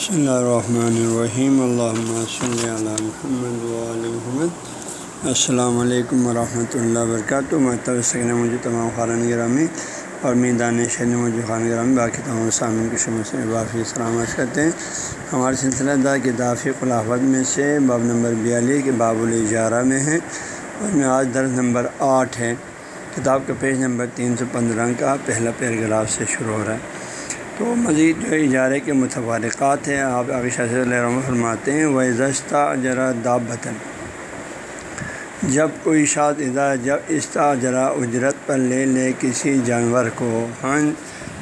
بسم اللہ الرحمن الرحیم اللہ صلی اللہ محمد محمد السلام علیکم ورحمۃ اللہ وبرکاتہ مطلب سکن مجھے تمام خارن گرامی اور میدان شہر مجھے خان گرامی باقی تمام سامعین کی شمع سے باقی سلامت کرتے ہیں ہمارے سلسلہ دا کی دافی خلافت میں سے باب نمبر بیالیس کے باب الجارہ میں ہیں اور میں آج درس نمبر آٹھ ہے کتاب کا پیج نمبر تین سو پندرہ کا پہلا پیراگراف سے شروع ہو رہا ہے تو مزید جو اجارے کے متفارقات ہیں، آپ عائشہ سے علیہ فرماتے ہیں وہ زشتہ جرا داب بطن جب کوئی شاد ادا جب استا جرا اجرت پر لے لے کسی جانور کو ہاں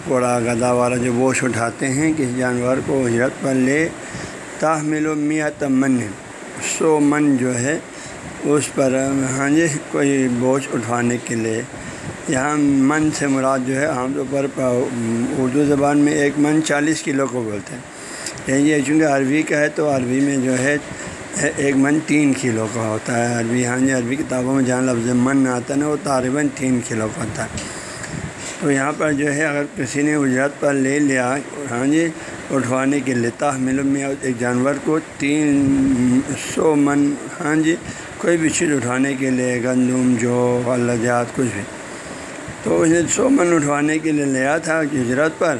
گھوڑا گدا والا جو بوجھ اٹھاتے ہیں، کسی جانور کو اجرت پر لے تاہمل و میاں تمن سو من جو ہے، اس پر ہاں جی کوئی بوجھ اٹھانے کے لیے یہاں من سے مراد جو ہے عام طور پر اردو زبان میں ایک من چالیس کلو کو بولتے ہیں۔ یعنی یہ چونکہ عربی کا ہے تو عربی میں جو ہے ایک من تین کلو کا ہوتا ہے۔ عربی ہاں جی عربی کتابوں میں جہاں لفظ من آتا ہے نا، وہ طالباً تین کلو کا ہوتا ہے۔ تو یہاں پر جو ہے اگر کسی نے اجرت پر لے لیا ہاں جی اٹھوانے کے لیے تاہمل میں ایک جانور کو تین سو من ہاں جی کوئی بھی چیز اٹھانے کے لیے، گندم، جو غلجات کچھ بھی۔ تو اس نے سو من اٹھوانے کے لیے لیا تھا ہجرت پر۔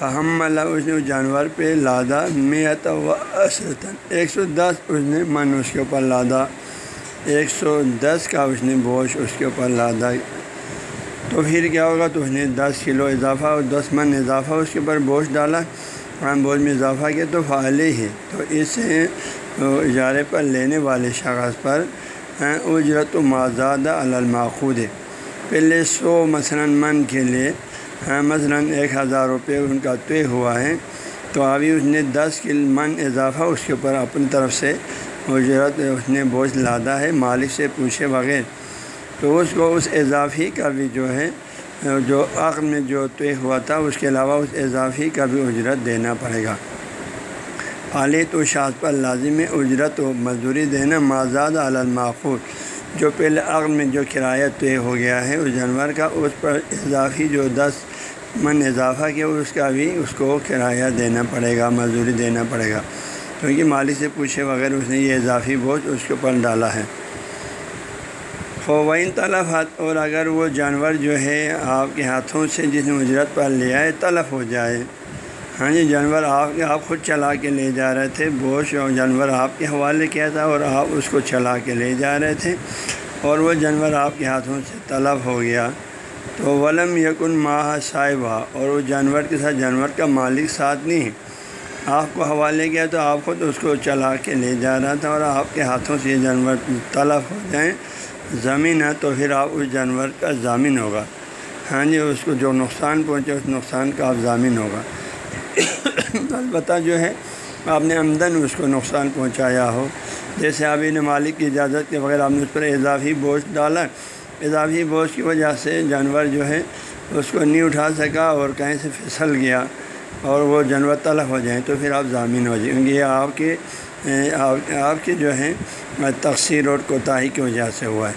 ہم اللہ اس نے اس جانور پہ لادا میت و اسرتاً ایک سو دس اس نے من اس کے اوپر لادا ایک سو دس کا اس نے بوش اس کے اوپر لادا تو پھر کیا ہوگا؟ تو اس نے دس کلو اضافہ اور دس من اضافہ اس کے اوپر بوش ڈالا۔ ہم بوجھ میں اضافہ کیا تو فعال ہی تو اس سے اجارے پر لینے والے شخص پر اجرت و مازادہ الماخود ہے۔ پہلے سو مثلاً من کے لیے ہاں مثلاً ایک ہزار روپے ان کا طے ہوا ہے۔ تو ابھی اس نے دس کل من اضافہ اس کے اوپر اپنی طرف سے اجرت، اس نے بوجھ لادا ہے، مالک سے پوچھے بغیر۔ تو اس کو اس اضافی کا بھی جو ہے جو عقل میں جو طے ہوا تھا، اس کے علاوہ اس اضافی کا بھی اجرت دینا پڑے گا۔ حالی تو شاذ پر لازم اجرت و مزدوری دینا مازاد الماخود جو پہلے عقل میں جو کرایہ طے ہو گیا ہے اس جانور کا، اس پر اضافی جو دس من اضافہ کیا، اس کا بھی اس کو کرایہ دینا پڑے گا، مزدوری دینا پڑے گا۔ کیونکہ مالک سے پوچھے بغیر اس نے یہ اضافی بوجھ اس کے اوپر ڈالا ہے۔ فوائن تلفات اور اگر وہ جانور جو ہے آپ کے ہاتھوں سے جس نے اجرت پر لیا ہے تلف ہو جائے۔ ہاں جی جانور آپ کے آپ خود چلا کے لے جا رہے تھے، بوش اور جانور آپ کے حوالے کیا تھا اور آپ اس کو چلا کے لے جا رہے تھے اور وہ جانور آپ کے ہاتھوں سے طلب ہو گیا۔ تو ولم یکن ماہ صاحبہ، اور وہ جانور کے ساتھ، جانور کا مالک ساتھ نہیں آپ کو حوالے کیا تو آپ خود اس کو چلا کے لے جا رہا تھا اور آپ کے ہاتھوں سے یہ جانور طلب ہو جائیں۔ زمین ہے تو پھر آپ اس جانور کا ضامن ہوگا۔ ہاں جی اس کو جو نقصان پہنچے، اس نقصان کا آپ ضامن ہوگا۔ البتہ جو ہے، آپ نے آمدن اس کو نقصان پہنچایا ہو۔ جیسے ابھی نے مالک کی اجازت کے بغیر آپ نے اس پر اضافی بوجھ ڈالا۔ اضافی بوجھ کی وجہ سے جانور جو ہے، اس کو نہیں اٹھا سکا اور کہیں سے پھسل گیا اور وہ جانور طلب ہو جائیں تو پھر آپ ضامین ہو جائیں۔ کیونکہ یہ آپ کے آپ کے جو ہے تقسیر اور کوتاہی کی وجہ سے ہوا ہے۔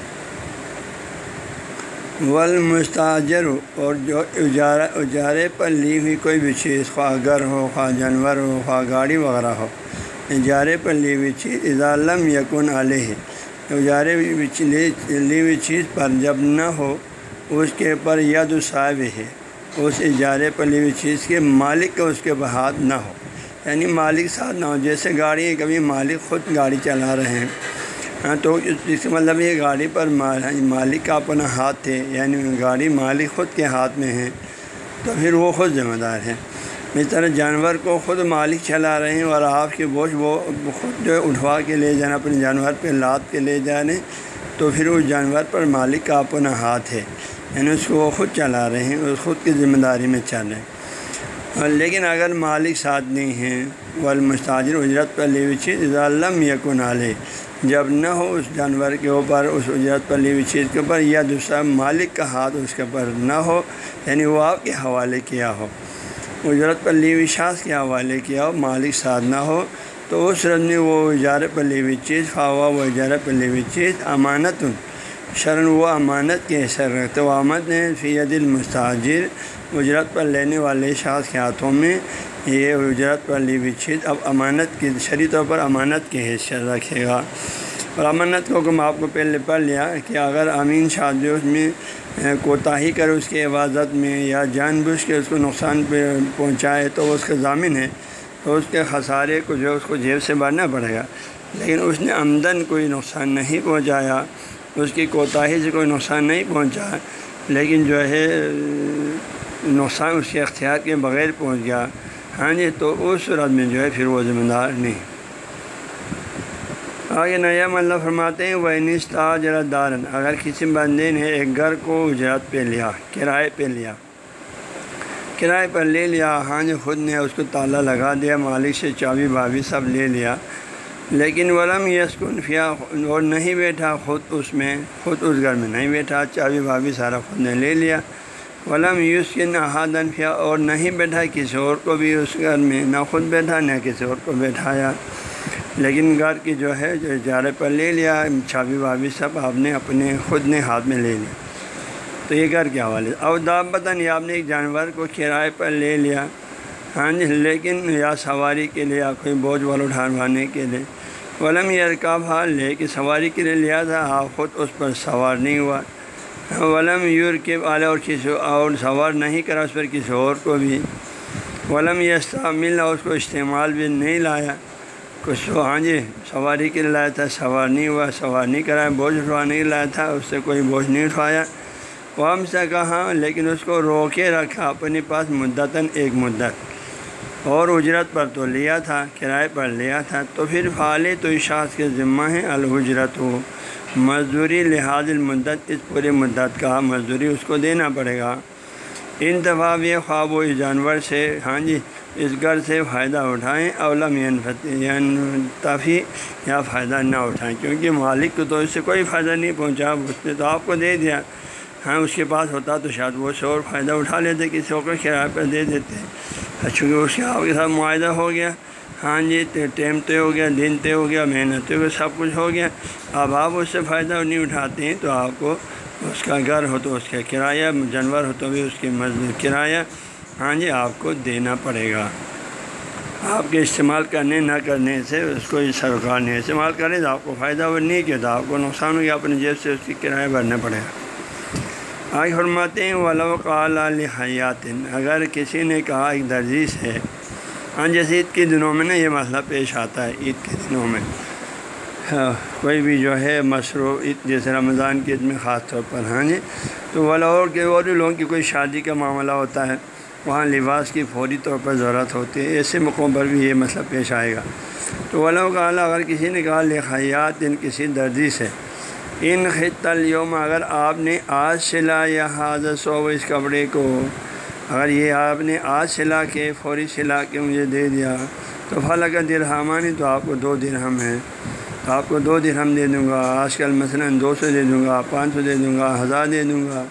ولمستاجر اور جو اجارہ اجارے پر لی ہوئی کوئی بھی چیز، خواہ گھر ہو، خواہ جانور ہو، خواہ گاڑی وغیرہ ہو، اجارے پر لی ہوئی چیز اضالم یقن علیہ۔ اجارے لی ہوئی چیز پر جب نہ ہو، اس کے پر ید صاحب ہے۔ اس اجارے پر لی ہوئی چیز کے مالک کا اس کے بہات نہ ہو۔ یعنی مالک ساتھ نہ ہو۔ جیسے گاڑی کبھی مالک خود گاڑی چلا رہے ہیں۔ ہاں تو اس کا مطلب یہ گاڑی پر مالک کا اپنا ہاتھ ہے یعنی گاڑی مالک خود کے ہاتھ میں ہے، تو پھر وہ خود ذمہ دار ہے۔ اس طرح جانور کو خود مالک چلا رہے ہیں اور آپ کے بوجھ وہ خود جو ہے اٹھوا کے لے جانا، اپنے جانور پہ لاد کے لے جانے، تو پھر اس جانور پر مالک کا اپنا ہاتھ ہے۔ یعنی اس کو وہ خود چلا رہے ہیں اس خود کی ذمہ داری میں چل رہے ہیں۔ لیکن اگر مالک ساتھ نہیں ہیں والمستاجر اجرت پر لی ہوئی چیز علم یقن علیہ جب نہ ہو اس جانور کے اوپر، اس اجرت پر لی ہوئی چیز کے اوپر، یا دوسرا مالک کا ہاتھ اس کے اوپر نہ ہو یعنی وہ آپ کے حوالے کیا ہو، اجرت پر لی ہوئی شاخ کے حوالے کیا ہو، مالک ساتھ نہ ہو، تو اس رد میں وہ اجارے پر لی ہوئی چیز، خواہ وہ اجارے پر لی ہوئی چیز، امانت شرن و امانت کے حصر رکھتے وہ آمد نے فی دل مستاجر اجرت پر لینے والے شاخ کے ہاتھوں میں یہ اجرت پر لی ہوئی چیز اب امانت کی شرعی طور پر امانت کی حیثیت رکھے گا۔ اور امانت کو حکم آپ کو پہلے پڑھ لیا کہ اگر امین شادی میں کوتاہی کر اس کی عبادت میں یا جان بوجھ کے اس کو نقصان پہ پہنچائے تو وہ اس کا ضامن ہے تو اس کے خسارے کو جو اس کو جیب سے بھرنا پڑے گا۔ لیکن اس نے آمدن کوئی نقصان نہیں پہنچایا، اس کی کوتاہی سے کوئی نقصان نہیں پہنچا، لیکن جو ہے نقصان اس کے اختیار کے بغیر پہنچ گیا۔ ہاں جی تو اس صورت میں جو ہے پھر وہ ذمہ دار نہیں۔ آگے نیا اللہ فرماتے ہیں وہ نستا جرا دارن اگر کسی بندے نے ایک گھر کو اجرت پہ لیا، کرائے پہ لیا، کرائے پر لے لیا ہاں جو خود نے اس کو تالا لگا دیا، مالک سے چابی بابی سب لے لیا، لیکن ولم یسکن فیا اور نہیں بیٹھا، خود اس میں، خود اس گھر میں نہیں بیٹھا، چابی بابی سارا خود نے لے لیا۔ ولم یوسکن احادن فیا اور نہیں بیٹھا کسی اور کو بھی اس گھر میں، نہ خود بیٹھا نہ کسی اور کو بیٹھایا۔ لیکن گھر کی جو ہے، جو اجارے پر لے لیا چابی بابی سب آپ نے اپنے خود نے ہاتھ میں لے لیا۔ تو یہ گھر کے حوالے۔ اور دابتاً یا آپ نے ایک جانور کو کرائے پر لے لیا۔ ہاں جی لیکن یا سواری کے لیے، یا کوئی بوجھ وال اٹھانے کے لیے۔ ولم یرکاب حال لے کہ سواری کے لیے لیا تھا۔ آپ خود اس پر سوار نہیں ہوا۔ ولم یور کے والے اور کسی اور سوار نہیں کرا، اس پر کسی اور کو بھی۔ ولم یستا ملنا اس کو استعمال بھی نہیں لایا۔ کچھ ہاں جی سواری کے لیے لایا تھا، سوار نہیں ہوا، سوار نہیں کرایا بوجھ اٹھوا نہیں لایا تھا، اس سے کوئی بوجھ نہیں اٹھوایا۔ وہ ہم سے کہا، لیکن اس کو روکے رکھا، اپنے پاس مدتاً ایک مدت۔ اور اجرت پر تو لیا تھا، کرائے پر لیا تھا۔ تو پھر فعال تو اشاعت کے ذمہ ہے الحجرت ہو مزدوری لحاظ المدت، اس پورے مدت کا مزدوری اس کو دینا پڑے گا۔ انتخاب یہ خواب و جانور سے ہاں جی اس گھر سے فائدہ اٹھائیں اولم یعنی تفی یا فائدہ نہ اٹھائیں، کیونکہ مالک کو تو اس سے کوئی فائدہ نہیں پہنچا اس نے تو آپ کو دے دیا۔ ہاں اس کے پاس ہوتا تو شاید وہ شور فائدہ اٹھا لیتے، کسی اور کو کرایہ پر دے دیتے۔ چونکہ اس کے آپ کے ساتھ معاہدہ ہو گیا۔ ہاں جی ٹیم طے ہو گیا، دن طے ہو گیا، محنت ہو گیا، سب کچھ ہو گیا۔ اب آپ اس سے فائدہ نہیں اٹھاتے ہیں، تو آپ کو اس کا گھر ہو تو اس کا کرایہ، جانور ہو تو بھی اس کی مزدور کرایہ۔ ہاں جی آپ کو دینا پڑے گا۔ آپ کے استعمال کرنے نہ کرنے سے، اس کو سرکار نے استعمال کرے تو آپ کو فائدہ ہو، نہیں کیا تو آپ کو نقصان ہو گیا، اپنی جیب سے اس کی کرایہ بھرنا پڑے گا۔ آج فرماتے ہیں، ولو قال حیات اگر کسی نے کہا، ایک درجی ہے ہاں جیسے عید کے دنوں میں نا یہ مسئلہ پیش آتا ہے عید کے دنوں میں۔ ہاں، کوئی بھی جو ہے مصروف عید جیسے رمضان کی عید میں خاص طور پر ہاں جی۔ تو ولاور کے اور بھی لوگوں کی کوئی شادی کا معاملہ ہوتا ہے وہاں لباس کی فوری طور پر ضرورت ہوتی ہے ایسے موقعوں پر بھی یہ مسئلہ پیش آئے گا۔ تو ولاؤ کا اعلیٰ اگر کسی نے کہا لکھیات ان کسی درجی سے۔ ان خط الوم اگر آپ نے آج سلا یا حاضر سو اس کپڑے کو اگر یہ آپ نے آج سلا کے فوری سلا کے مجھے دے دیا، تو پھل اگر درہمانی تو آپ کو دو درہم ہے تو آپ کو دو درہم دے دوں گا، آج کل مثلاً دو سو دے دوں گا، پانچ سو دے دوں گا، ہزار دے دوں گا۔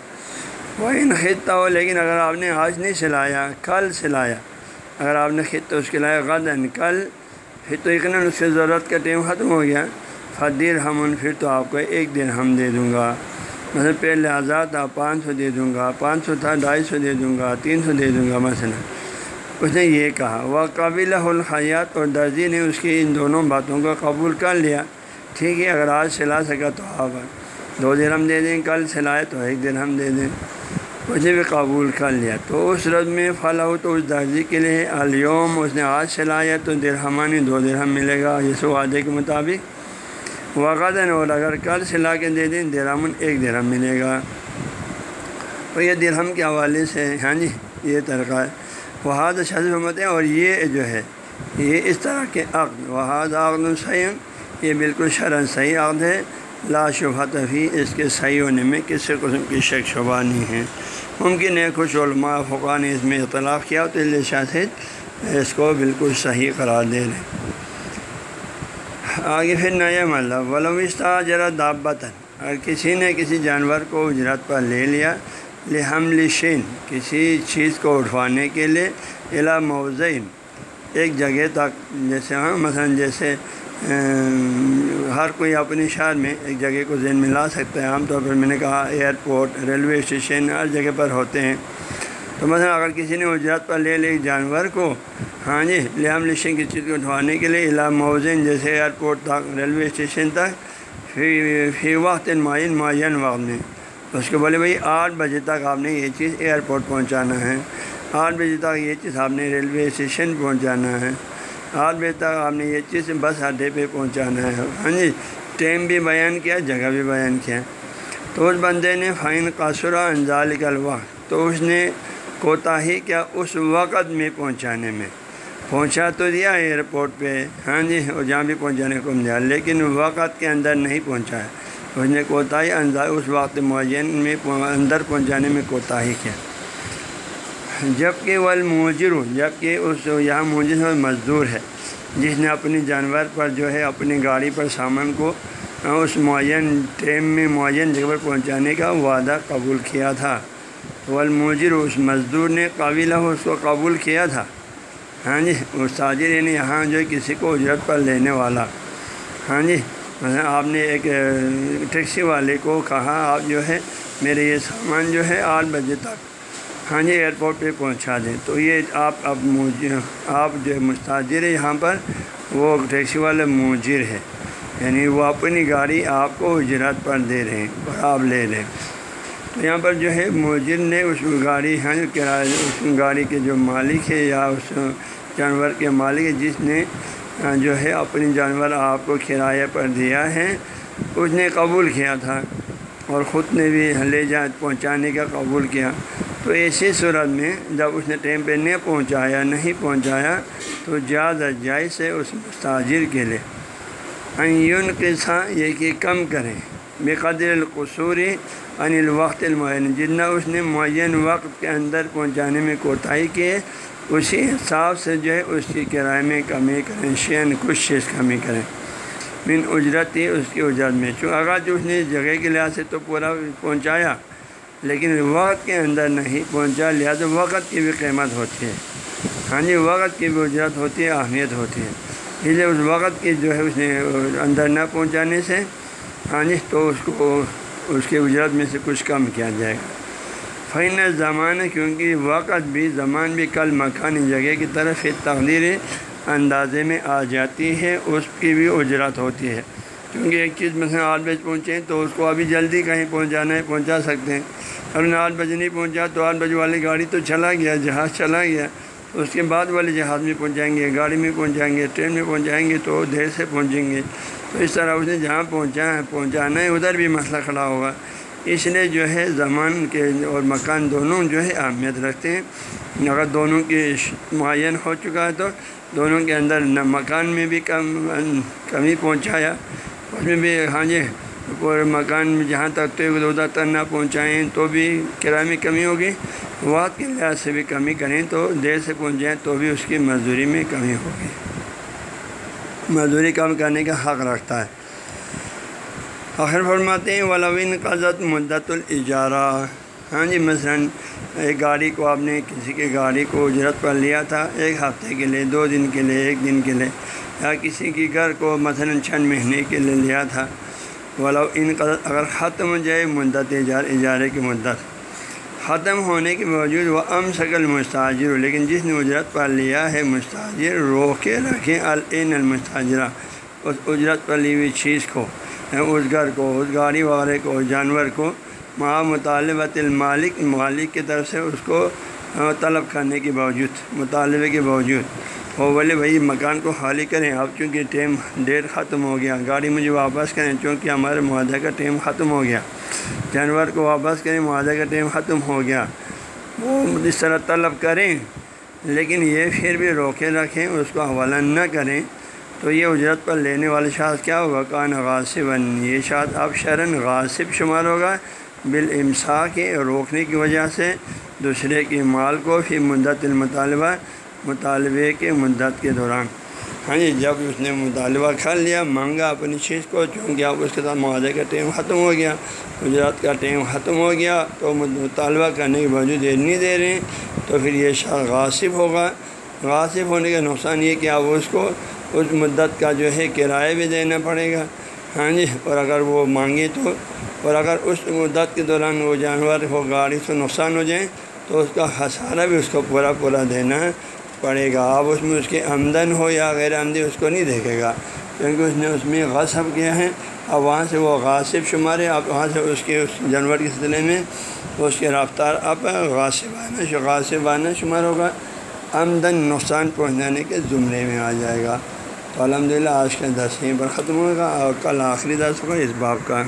وہ ان خطہ ہو لیکن اگر آپ نے آج نہیں سلایا، کل سلایا۔ اگر آپ نے خط اس کے لائے غدن کل پھر تو یقیناً اس کی ضرورت کا ٹائم ختم ہو گیا فدیر ہم پھر تو آپ کو ایک دن ہم دے دوں گا۔ مثلا پہلے آزاد تھا، پانچ سو دے دوں گا، پانچ سو تھا، ڈھائی سو دے دوں گا، تین سو دے دوں گا، مثلا۔ اس نے یہ کہا وہ قابل الخیات اور درجی نے اس کی ان دونوں باتوں کو قبول کر لیا۔ ٹھیک ہے، اگر آج سلا سکا تو آپ دو دن ہم دے دیں، کل سلائے تو ایک دن ہم دے دیں۔ مجھے بھی قبول کر لیا۔ تو اس رد میں فلاں ہو تو اس درجی کے لیے الوم اس نے آج سلایا تو درہمانی دو درہم ملے گا۔ یہ وعدے کے مطابق۔ وغیرہ اور اگر کل سے لا کے دے دیں درامن ایک درہم ملے گا۔ اور یہ درہم کے حوالے سے ہاں جی یہ طریقہ ہے۔ وہاد حمت ہیں اور یہ جو ہے، یہ اس طرح کے عقد۔ وحاد عقد السعیم یہ بالکل شرح صحیح عقد ہے۔ لا شبہ تفیع اس کے صحیح ہونے میں کسی قسم کی شک شبہ نہیں ہے۔ ممکن ہے کچھ علماء فقہ نے اس میں اختلاف کیا تو اللہ شاہ اس کو بالکل صحیح قرار دے رہے آگے پھر نیا مطلب ولوستہ ذرا دابتاً، اگر کسی نے کسی جانور کو اجرت پر لے لیا، لحمل شین، کسی چیز کو اٹھوانے کے لیے الا موزین ایک جگہ تک، جیسے ہاں مثلاً جیسے ہر کوئی اپنے شہر میں ایک جگہ کو ذہن میں لا سکتا ہے۔ عام طور پر میں نے کہا، ایئرپورٹ، ریلوے اسٹیشن، ہر جگہ پر ہوتے ہیں۔ تو مثلا اگر کسی نے اجرت پر لے لے جانور کو ہاں جی لیام لشن کی چیز کو اٹھوانے کے لیے علا موزن جیسے ایئرپورٹ تک، ریلوے اسٹیشن تک فی فی وقت معین معین وقت میں۔ اس کو بولے بھائی، آٹھ بجے تک آپ نے یہ چیز ایئرپورٹ پہنچانا ہے۔ آٹھ بجے تک یہ چیز آپ نے ریلوے اسٹیشن پہنچانا ہے۔ آٹھ بجے تک آپ نے یہ چیز بس اڈے پہ پہنچانا ہے۔ ہاں جی ٹائم بھی بیان کیا، جگہ بھی بیان کیا۔ تو اس بندے نے فائن قاصرہ انزال کا تو اس نے کوتاہی کیا اس وقت میں پہنچانے میں۔ پہنچا تو دیا ایئرپورٹ پہ۔ ہاں جی اور جہاں بھی پہنچانے کو دیا لیکن وقت کے اندر نہیں پہنچایا اس نے کوتاہی انزال اس وقت معین میں اندر پہنچانے میں کوتاہی کیا۔ جبکہ وہ الموجر ہوں جبکہ اس یہاں موجر مزدور ہے، جس نے اپنی جانور پر جو ہے، اپنی گاڑی پر سامان کو اس معین ٹیم میں، معین جگہ پر پہنچانے کا وعدہ قبول کیا تھا۔ والموجر اس مزدور نے قابلہ، اس کو قبول کیا تھا۔ ہاں جی اس تاجر یعنی یہاں جو کسی کو اجرت پر لینے والا۔ ہاں جی آپ نے ایک ٹیکسی والے کو کہا، آپ جو ہے، میرے یہ سامان جو ہے آٹھ بجے تک ہاں جی ایئرپورٹ پہ پہنچا دیں۔ تو یہ آپ اب آپ جو مستاجر ہے یہاں پر، وہ ٹیکسی والے مجر ہے یعنی وہ اپنی گاڑی آپ کو اجرت پر دے رہے ہیں، اور آپ لے رہے ہیں۔ تو یہاں پر جو ہے مجر نے اس گاڑی ہاں کرایہ اس گاڑی کے جو مالک ہے یا اس جانور کے مالک ہے، جس نے جو ہے اپنی جانور آپ کو کرایہ پر دیا ہے، اس نے قبول کیا تھا اور خود نے بھی لے جا، پہنچانے کا قبول کیا۔ تو ایسی صورت میں جب اس نے ٹائم پہ نہیں پہنچایا نہیں پہنچایا، تو جاز جائز سے اس مستاجر کے لیے۔ یون کے یہ کہ کم کریں۔ بے قدر القصوری ان الوقت المعین۔ جتنا اس نے معین وقت کے اندر پہنچانے میں کوتاہی کی ہے اسی حساب سے جو ہے اس کی کرائے میں کمی کریں، شین کچھ چیز کمی کریں۔ من اجرت ہی اس کی اجرت میں۔ چونکہ اگر جو اس نے جگہ کے لحاظ سے تو پورا پہنچایا، لیکن وقت کے اندر نہیں پہنچا، لہٰذا وقت کی بھی قیمت ہوتی ہے۔ ہاں جی وقت کی بھی اجرت ہوتی ہے، اہمیت ہوتی ہے۔ اس لیے اس وقت کی جو ہے اس نے اندر نہ پہنچانے سے ہاں جی تو اس کو اس کے اجرت میں سے کچھ کم کیا جائے گا۔ فین زمانہ کیونکہ وقت بھی، زمان بھی کل مکانی جگہ کی طرف تقدیر اندازے میں آ جاتی ہے، اس کی بھی اجرت ہوتی ہے۔ کیونکہ ایک چیز مثلاً آٹھ بجے پہنچے تو اس کو ابھی جلدی کہیں پہنچانا ہے، پہنچا سکتے ہیں۔ اب نے آٹھ بجے نہیں پہنچا تو آٹھ بجے والی گاڑی تو چلا گیا، جہاز چلا گیا۔ اس کے بعد والے جہاز میں پہنچائیں گے، گاڑی میں پہنچائیں گے، ٹرین میں پہنچائیں گے تو دیر سے پہنچیں گے۔ تو اس طرح اس نے جہاں پہنچا ہے پہنچانا ہے ادھر بھی مسئلہ کھڑا ہوگا۔ اس لیے جو ہے زمان کے اور مکان دونوں جو ہے اہمیت رکھتے ہیں۔ اگر دونوں کے معین ہو چکا ہے تو دونوں کے اندر نہ مکان میں بھی کم، کمی پہنچایا۔ اس میں بھی ہاں جی پورے مکان میں جہاں تک تو ادھر تک نہ پہنچائیں تو بھی کرایہ میں کمی ہوگی۔ وقت کے لحاظ سے بھی کمی کریں تو دیر سے پہنچ جائیں تو بھی اس کی مزدوری میں کمی ہوگی۔ مزدوری کم کرنے کا حق رکھتا ہے۔ آخر فرماتے ہیں ولوین قزت مدت الاجارہ ہاں جی مثلاً ایک گاڑی کو آپ نے کسی کی گاڑی کو اجرت پر لیا تھا، ایک ہفتے کے لیے، دو دن کے لیے، ایک دن کے لیے، یا کسی کی گھر کو مثلاً چند مہینے کے لیے لیا تھا۔ ولو ان قدر اگر ختم ہو جائے مدت اجار، اجارے کی مدت۔ ختم ہونے کے باوجود وہ ام شکل مستاجر ہو، لیکن جس نے اجرت پر لیا ہے مستاجر روکے رکھیں العین المستاجرہ۔ اس اجرت پر لی ہوئی چیز کو، اس گھر کو، اس گاڑی والے کو، اس جانور کو ماں مطالبۃ المالک، مالک کی طرف سے اس کو طلب کرنے کے باوجود، مطالبے کے باوجود۔ وہ بولے، بھائی، مکان کو خالی کریں، اب چونکہ ٹیم ڈیٹ ختم ہو گیا، گاڑی مجھے واپس کریں، چونکہ ہمارے معاہدہ کا ٹیم ختم ہو گیا۔ جانور کو واپس کریں، معاہدہ کا ٹیم ختم ہو گیا۔ وہ اس طرح طلب کریں، لیکن یہ پھر بھی روکے رکھیں، اس کو حوالہ نہ کریں۔ تو یہ اجرت پر لینے والے شاذ کیا ہوگا؟ کان غاصب یہ شاذ اب شرن غاصب شمار ہوگا بالامسا کے روکنے کی وجہ سے۔ دوسرے کے مال کو پھر مدت المطالبہ، مطالبے کے مدت کے دوران۔ ہاں جی جب اس نے مطالبہ کر لیا، مانگا اپنی چیز کو، چونکہ اب اس کے ساتھ معاہدے کا ٹائم ختم ہو گیا اجرت کا ٹائم ختم ہو گیا، تو مطالبہ کرنے کے باوجود دیر نہیں دے رہے ہیں۔ تو پھر یہ شاخ غاصب ہوگا۔ غاصب ہونے کا نقصان یہ کہ اب اس کو اس مدت کا جو ہے کرایہ بھی دینا پڑے گا۔ ہاں جی اور اگر وہ مانگے تو اور اگر اس مدت کے دوران وہ جانور ہو گاڑی سے نقصان ہو جائیں تو اس کا خسارہ بھی اس کو پورا پورا دینا پڑے گا۔ اب اس میں اس کی آمدن ہو یا غیر آمدنی، اس کو نہیں دیکھے گا۔ کیونکہ اس نے اس میں غصب کیا ہے۔ اب وہاں سے وہ غاصب شمار ہے۔ اب وہاں سے اس کے اس جانور کے سلسلے میں اس کے رفتار اب غاصبانہ غاصبانہ شمار ہوگا۔ آمدن، نقصان پہنچانے کے زمرے میں آ جائے گا۔ تو الحمد للہ آج کا دس یہیں پر ختم ہوگا اور کل آخری دس ہوگا اس باب کا۔